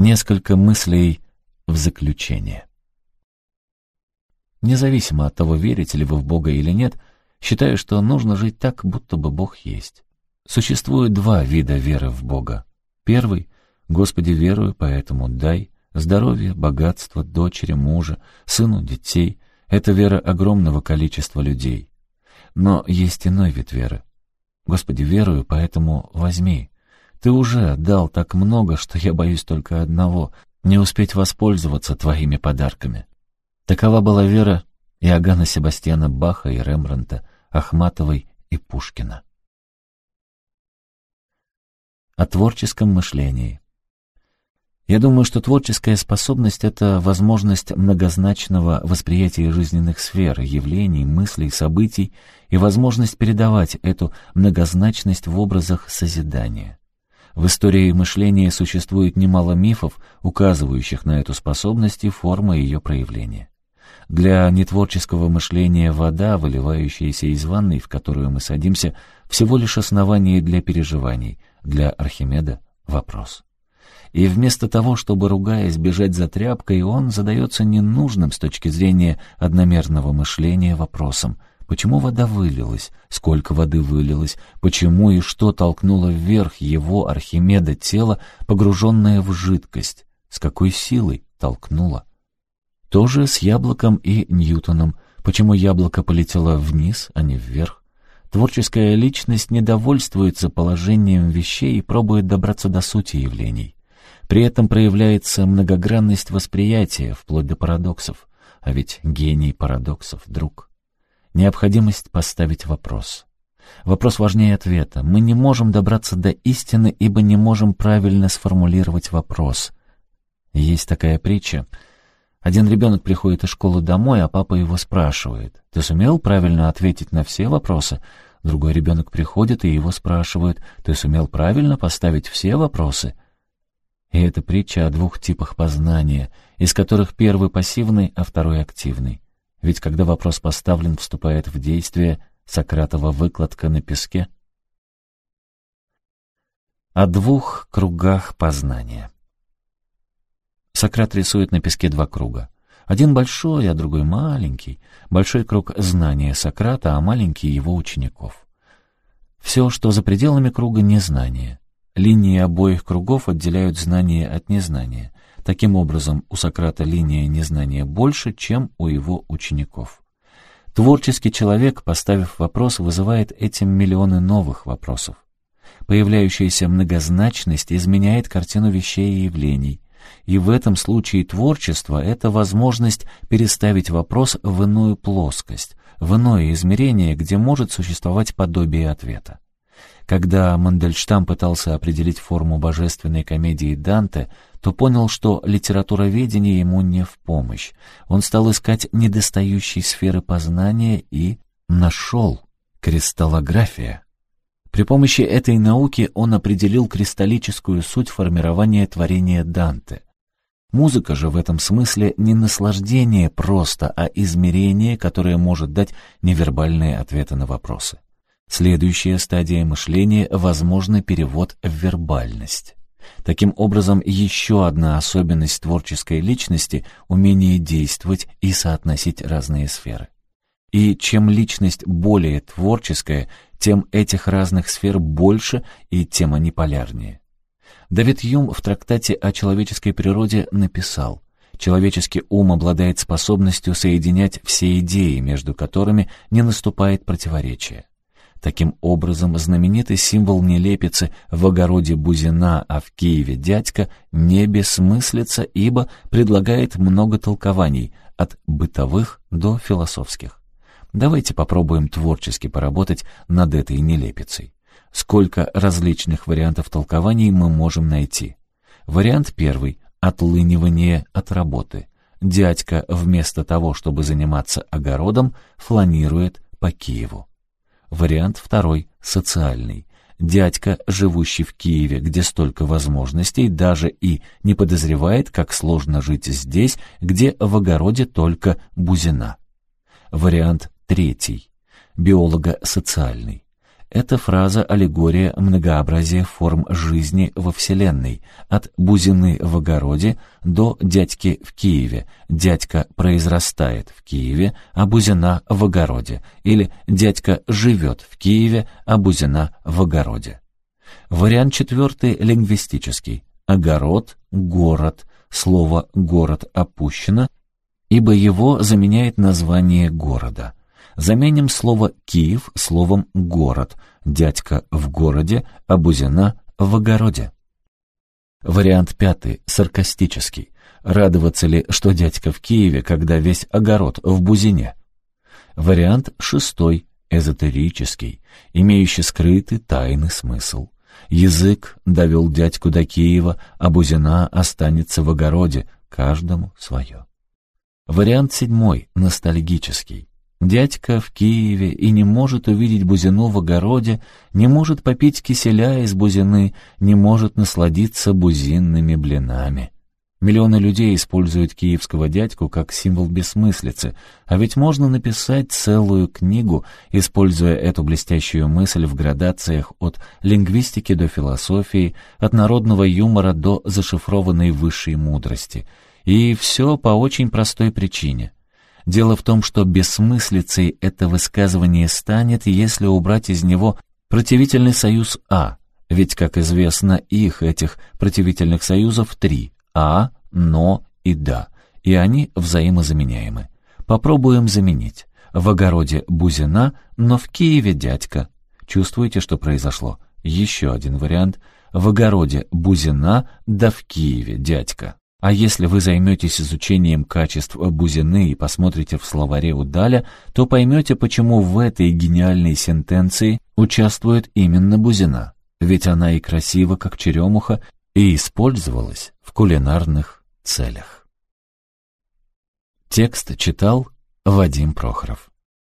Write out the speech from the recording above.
Несколько мыслей в заключение. Независимо от того, верите ли вы в Бога или нет, считаю, что нужно жить так, будто бы Бог есть. Существует два вида веры в Бога. Первый — «Господи, верую, поэтому дай» здоровье, богатство, дочери, мужа, сыну, детей — это вера огромного количества людей. Но есть иной вид веры. Господи, верую, поэтому возьми. Ты уже отдал так много, что я боюсь только одного — не успеть воспользоваться твоими подарками. Такова была вера Иоганна Себастьяна Баха и Рембранта, Ахматовой и Пушкина. О творческом мышлении. Я думаю, что творческая способность — это возможность многозначного восприятия жизненных сфер, явлений, мыслей, событий и возможность передавать эту многозначность в образах созидания. В истории мышления существует немало мифов, указывающих на эту способность и формы ее проявления. Для нетворческого мышления вода, выливающаяся из ванной, в которую мы садимся, всего лишь основание для переживаний, для Архимеда — вопрос. И вместо того, чтобы, ругаясь, бежать за тряпкой, он задается ненужным с точки зрения одномерного мышления вопросом, почему вода вылилась, сколько воды вылилось, почему и что толкнуло вверх его, Архимеда, тело, погруженное в жидкость, с какой силой толкнуло. То же с яблоком и Ньютоном, почему яблоко полетело вниз, а не вверх. Творческая личность недовольствуется положением вещей и пробует добраться до сути явлений. При этом проявляется многогранность восприятия, вплоть до парадоксов. А ведь гений парадоксов — друг. Необходимость поставить вопрос. Вопрос важнее ответа. Мы не можем добраться до истины, ибо не можем правильно сформулировать вопрос. Есть такая притча. Один ребенок приходит из школы домой, а папа его спрашивает. «Ты сумел правильно ответить на все вопросы?» Другой ребенок приходит и его спрашивают. «Ты сумел правильно поставить все вопросы?» И это притча о двух типах познания, из которых первый пассивный, а второй активный. Ведь когда вопрос поставлен, вступает в действие Сократова выкладка на песке. О двух кругах познания. Сократ рисует на песке два круга. Один большой, а другой маленький. Большой круг знания Сократа, а маленький его учеников. Все, что за пределами круга, — незнание. Линии обоих кругов отделяют знание от незнания. Таким образом, у Сократа линия незнания больше, чем у его учеников. Творческий человек, поставив вопрос, вызывает этим миллионы новых вопросов. Появляющаяся многозначность изменяет картину вещей и явлений. И в этом случае творчество — это возможность переставить вопрос в иную плоскость, в иное измерение, где может существовать подобие ответа. Когда Мандельштам пытался определить форму божественной комедии Данте, то понял, что литературоведение ему не в помощь. Он стал искать недостающие сферы познания и нашел кристаллография. При помощи этой науки он определил кристаллическую суть формирования творения Данте. Музыка же в этом смысле не наслаждение просто, а измерение, которое может дать невербальные ответы на вопросы. Следующая стадия мышления — возможный перевод в вербальность. Таким образом, еще одна особенность творческой личности — умение действовать и соотносить разные сферы. И чем личность более творческая, тем этих разных сфер больше и тем они полярнее. Давид Юм в трактате о человеческой природе написал «Человеческий ум обладает способностью соединять все идеи, между которыми не наступает противоречие. Таким образом, знаменитый символ нелепицы в огороде Бузина, а в Киеве дядька не бессмыслица, ибо предлагает много толкований, от бытовых до философских. Давайте попробуем творчески поработать над этой нелепицей. Сколько различных вариантов толкований мы можем найти? Вариант первый — отлынивание от работы. Дядька вместо того, чтобы заниматься огородом, фланирует по Киеву. Вариант второй — социальный. Дядька, живущий в Киеве, где столько возможностей, даже и не подозревает, как сложно жить здесь, где в огороде только бузина. Вариант третий — биолого-социальный. Эта фраза — аллегория многообразия форм жизни во Вселенной, от Бузины в огороде до дядьки в Киеве. Дядька произрастает в Киеве, а Бузина в огороде. Или дядька живет в Киеве, а Бузина в огороде. Вариант четвертый — лингвистический. Огород, город. Слово «город» опущено, ибо его заменяет название города. Заменим слово «Киев» словом «город». Дядька в городе, а Бузина в огороде. Вариант пятый, саркастический. Радоваться ли, что дядька в Киеве, когда весь огород в Бузине? Вариант шестой, эзотерический, имеющий скрытый тайный смысл. Язык довел дядьку до Киева, а Бузина останется в огороде, каждому свое. Вариант седьмой, ностальгический. Дядька в Киеве и не может увидеть бузину в огороде, не может попить киселя из бузины, не может насладиться бузинными блинами. Миллионы людей используют киевского дядьку как символ бессмыслицы, а ведь можно написать целую книгу, используя эту блестящую мысль в градациях от лингвистики до философии, от народного юмора до зашифрованной высшей мудрости. И все по очень простой причине — Дело в том, что бессмыслицей это высказывание станет, если убрать из него противительный союз «а», ведь, как известно, их, этих противительных союзов, три — «а», «но» и «да», и они взаимозаменяемы. Попробуем заменить. В огороде Бузина, но в Киеве дядька. Чувствуете, что произошло? Еще один вариант. В огороде Бузина, да в Киеве дядька. А если вы займетесь изучением качеств бузины и посмотрите в словаре Удаля, то поймете, почему в этой гениальной сентенции участвует именно бузина. Ведь она и красива, как черемуха, и использовалась в кулинарных целях. Текст читал Вадим Прохоров.